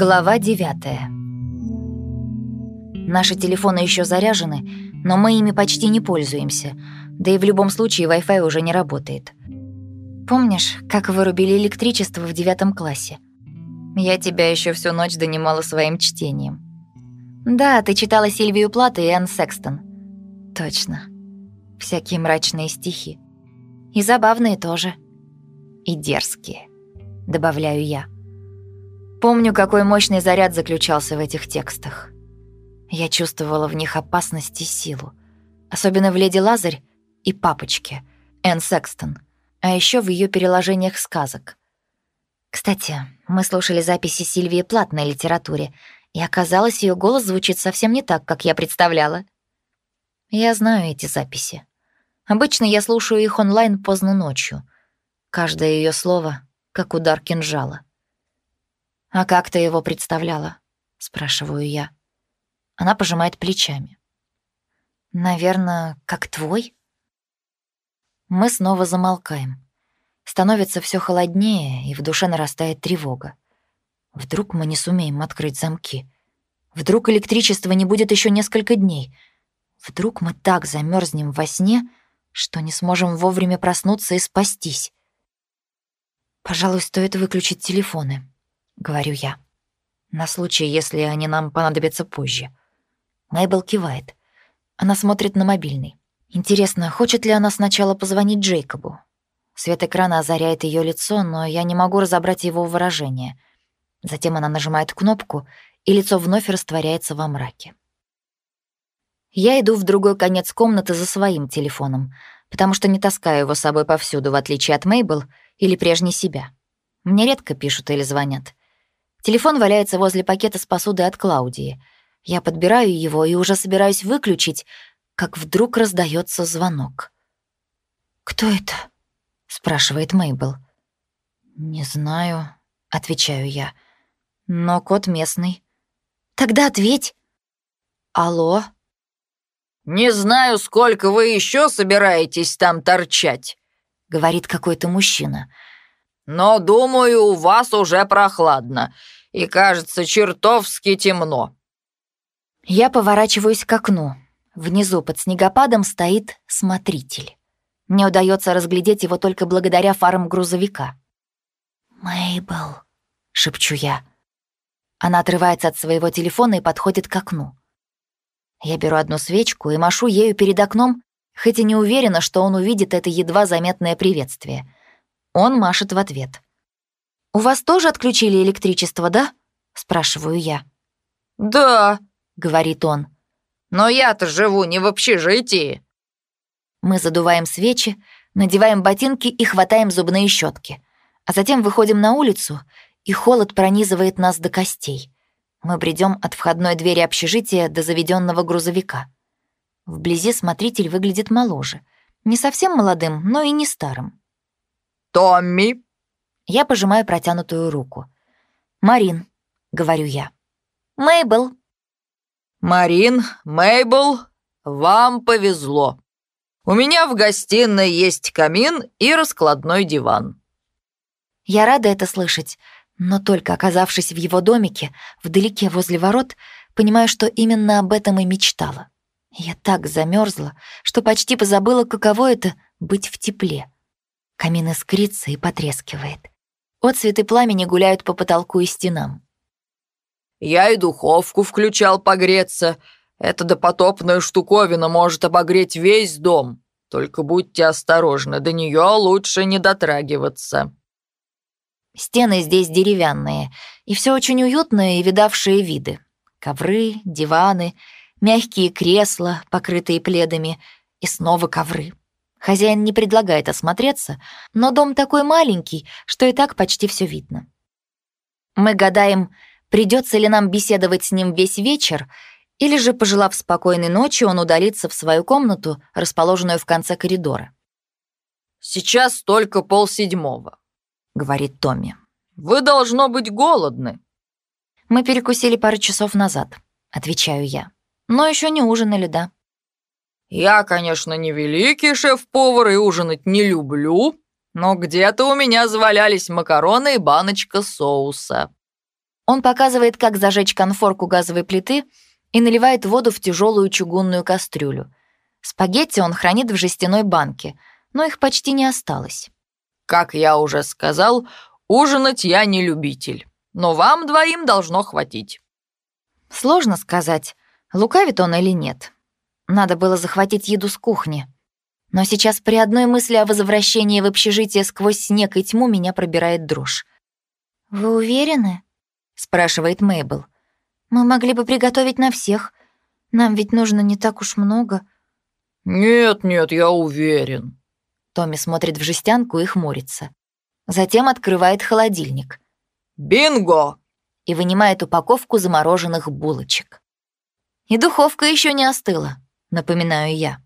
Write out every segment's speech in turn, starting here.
Глава 9 Наши телефоны еще заряжены, но мы ими почти не пользуемся, да и в любом случае Wi-Fi уже не работает. Помнишь, как вырубили электричество в девятом классе? Я тебя еще всю ночь донимала своим чтением. Да, ты читала Сильвию Плат и Энн Секстон. Точно. Всякие мрачные стихи. И забавные тоже. И дерзкие, добавляю я. Помню, какой мощный заряд заключался в этих текстах. Я чувствовала в них опасность и силу. Особенно в «Леди Лазарь» и «Папочке» Энн Секстон, а еще в ее переложениях сказок. Кстати, мы слушали записи Сильвии Плат на литературе, и оказалось, ее голос звучит совсем не так, как я представляла. Я знаю эти записи. Обычно я слушаю их онлайн поздно ночью. Каждое ее слово — как удар кинжала. «А как ты его представляла?» — спрашиваю я. Она пожимает плечами. «Наверное, как твой?» Мы снова замолкаем. Становится все холоднее, и в душе нарастает тревога. Вдруг мы не сумеем открыть замки? Вдруг электричества не будет еще несколько дней? Вдруг мы так замерзнем во сне, что не сможем вовремя проснуться и спастись? Пожалуй, стоит выключить телефоны говорю я. На случай, если они нам понадобятся позже. Мэйбл кивает. Она смотрит на мобильный. Интересно, хочет ли она сначала позвонить Джейкобу? Свет экрана озаряет ее лицо, но я не могу разобрать его выражение. Затем она нажимает кнопку, и лицо вновь растворяется во мраке. Я иду в другой конец комнаты за своим телефоном, потому что не таскаю его с собой повсюду, в отличие от Мейбл или прежней себя. Мне редко пишут или звонят. Телефон валяется возле пакета с посудой от Клаудии. Я подбираю его и уже собираюсь выключить, как вдруг раздается звонок. «Кто это?» — спрашивает Мейбл. «Не знаю», — отвечаю я. «Но код местный». «Тогда ответь». «Алло?» «Не знаю, сколько вы еще собираетесь там торчать», — говорит какой-то мужчина. «Мужчина». Но, думаю, у вас уже прохладно, и, кажется, чертовски темно». Я поворачиваюсь к окну. Внизу под снегопадом стоит смотритель. Мне удается разглядеть его только благодаря фарам грузовика. «Мэйбл», — шепчу я. Она отрывается от своего телефона и подходит к окну. Я беру одну свечку и машу ею перед окном, хоть и не уверена, что он увидит это едва заметное приветствие — он машет в ответ. «У вас тоже отключили электричество, да?» — спрашиваю я. «Да», — говорит он. «Но я-то живу не в общежитии». Мы задуваем свечи, надеваем ботинки и хватаем зубные щетки, а затем выходим на улицу, и холод пронизывает нас до костей. Мы бредем от входной двери общежития до заведенного грузовика. Вблизи смотритель выглядит моложе. Не совсем молодым, но и не старым. Томми!» Я пожимаю протянутую руку. «Марин», — говорю я. «Мейбл». «Марин, Мейбл, вам повезло. У меня в гостиной есть камин и раскладной диван». Я рада это слышать, но только оказавшись в его домике, вдалеке возле ворот, понимаю, что именно об этом и мечтала. Я так замерзла, что почти позабыла, каково это — быть в тепле. Камин искрится и потрескивает. Отцветы пламени гуляют по потолку и стенам. «Я и духовку включал погреться. Эта допотопная штуковина может обогреть весь дом. Только будьте осторожны, до нее лучше не дотрагиваться». Стены здесь деревянные, и все очень уютное и видавшие виды. Ковры, диваны, мягкие кресла, покрытые пледами, и снова ковры. Хозяин не предлагает осмотреться, но дом такой маленький, что и так почти все видно. Мы гадаем, придется ли нам беседовать с ним весь вечер, или же, пожелав спокойной ночи, он удалится в свою комнату, расположенную в конце коридора. «Сейчас только полседьмого», — говорит Томми. «Вы, должно быть, голодны». «Мы перекусили пару часов назад», — отвечаю я. «Но еще не ужинали, да». Я, конечно, не великий шеф-повар и ужинать не люблю, но где-то у меня завалялись макароны и баночка соуса». Он показывает, как зажечь конфорку газовой плиты и наливает воду в тяжелую чугунную кастрюлю. Спагетти он хранит в жестяной банке, но их почти не осталось. «Как я уже сказал, ужинать я не любитель, но вам двоим должно хватить». Сложно сказать, лукавит он или нет. Надо было захватить еду с кухни. Но сейчас при одной мысли о возвращении в общежитие сквозь снег и тьму меня пробирает дрожь. «Вы уверены?» — спрашивает Мейбл. «Мы могли бы приготовить на всех. Нам ведь нужно не так уж много». «Нет, нет, я уверен». Томми смотрит в жестянку и хмурится. Затем открывает холодильник. «Бинго!» и вынимает упаковку замороженных булочек. «И духовка еще не остыла», — напоминаю я.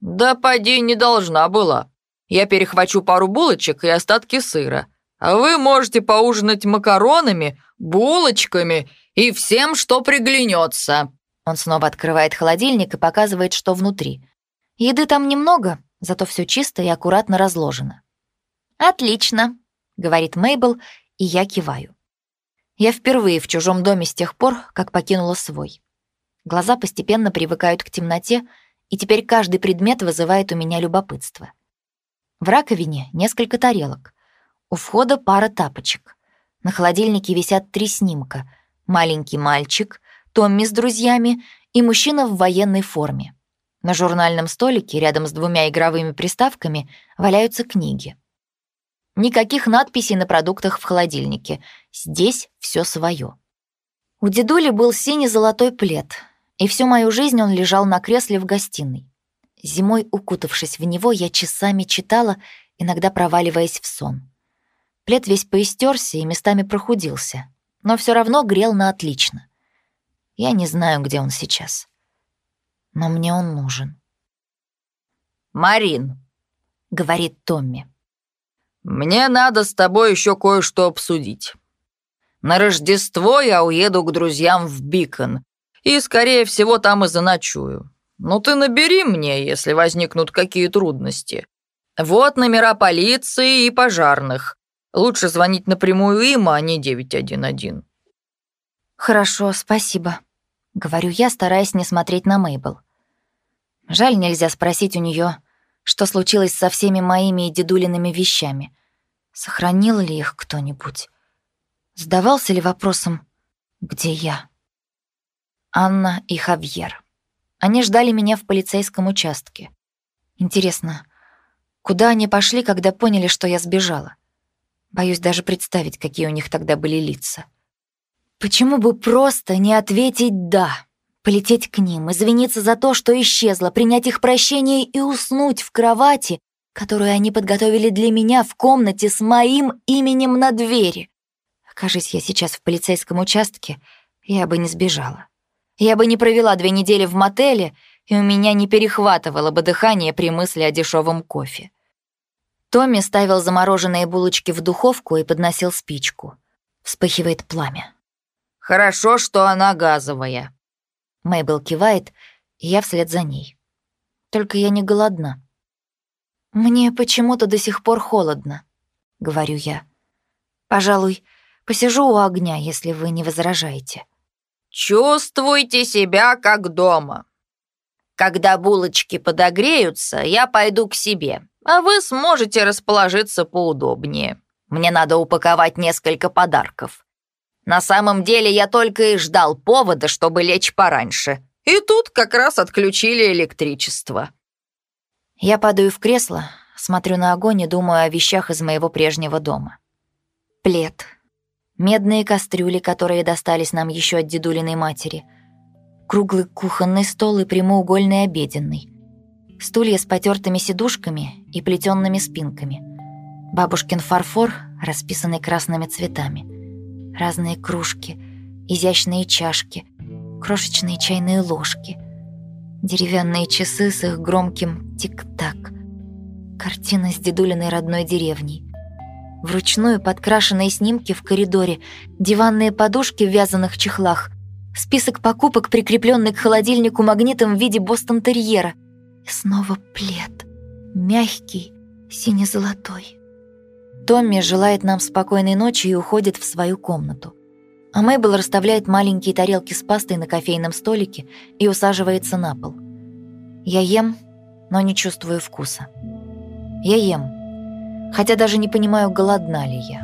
«Да поди не должна была. Я перехвачу пару булочек и остатки сыра, а вы можете поужинать макаронами, булочками и всем, что приглянется». Он снова открывает холодильник и показывает, что внутри. Еды там немного, зато все чисто и аккуратно разложено. «Отлично», — говорит Мейбл, и я киваю. Я впервые в чужом доме с тех пор, как покинула свой. Глаза постепенно привыкают к темноте, и теперь каждый предмет вызывает у меня любопытство. В раковине несколько тарелок. У входа пара тапочек. На холодильнике висят три снимка. Маленький мальчик, Томми с друзьями и мужчина в военной форме. На журнальном столике рядом с двумя игровыми приставками валяются книги. Никаких надписей на продуктах в холодильнике. Здесь все свое. У дедули был синий-золотой плед, и всю мою жизнь он лежал на кресле в гостиной. Зимой, укутавшись в него, я часами читала, иногда проваливаясь в сон. Плед весь поистерся и местами прохудился, но все равно грел на отлично. Я не знаю, где он сейчас. Но мне он нужен. «Марин», — говорит Томми. «Мне надо с тобой еще кое-что обсудить. На Рождество я уеду к друзьям в Бикон, и, скорее всего, там и заночую. Ну ты набери мне, если возникнут какие трудности. Вот номера полиции и пожарных. Лучше звонить напрямую им, а не 911». «Хорошо, спасибо», — говорю я, стараясь не смотреть на Мейбл. Жаль, нельзя спросить у нее, что случилось со всеми моими и дедулиными вещами. Сохранил ли их кто-нибудь? Задавался ли вопросом «Где я?» Анна и Хавьер. Они ждали меня в полицейском участке. Интересно, куда они пошли, когда поняли, что я сбежала? Боюсь даже представить, какие у них тогда были лица. Почему бы просто не ответить «да», полететь к ним, извиниться за то, что исчезла, принять их прощение и уснуть в кровати, которую они подготовили для меня в комнате с моим именем на двери. Окажись я сейчас в полицейском участке, я бы не сбежала. Я бы не провела две недели в мотеле, и у меня не перехватывало бы дыхание при мысли о дешевом кофе. Томми ставил замороженные булочки в духовку и подносил спичку. Вспыхивает пламя. «Хорошо, что она газовая». Мэйбл кивает, и я вслед за ней. Только я не голодна. «Мне почему-то до сих пор холодно», — говорю я. «Пожалуй, посижу у огня, если вы не возражаете». «Чувствуйте себя как дома. Когда булочки подогреются, я пойду к себе, а вы сможете расположиться поудобнее. Мне надо упаковать несколько подарков. На самом деле я только и ждал повода, чтобы лечь пораньше. И тут как раз отключили электричество». Я падаю в кресло, смотрю на огонь и думаю о вещах из моего прежнего дома. Плед. Медные кастрюли, которые достались нам еще от дедулиной матери. Круглый кухонный стол и прямоугольный обеденный. Стулья с потертыми сидушками и плетенными спинками. Бабушкин фарфор, расписанный красными цветами. Разные кружки, изящные чашки, крошечные чайные ложки — Деревянные часы с их громким тик-так. Картина с дедулиной родной деревней. Вручную подкрашенные снимки в коридоре, диванные подушки в вязаных чехлах, список покупок, прикрепленный к холодильнику магнитом в виде бостон-терьера. И снова плед. Мягкий, сине-золотой. Томми желает нам спокойной ночи и уходит в свою комнату. А Мэйбл расставляет маленькие тарелки с пастой на кофейном столике и усаживается на пол. Я ем, но не чувствую вкуса. Я ем, хотя даже не понимаю, голодна ли я.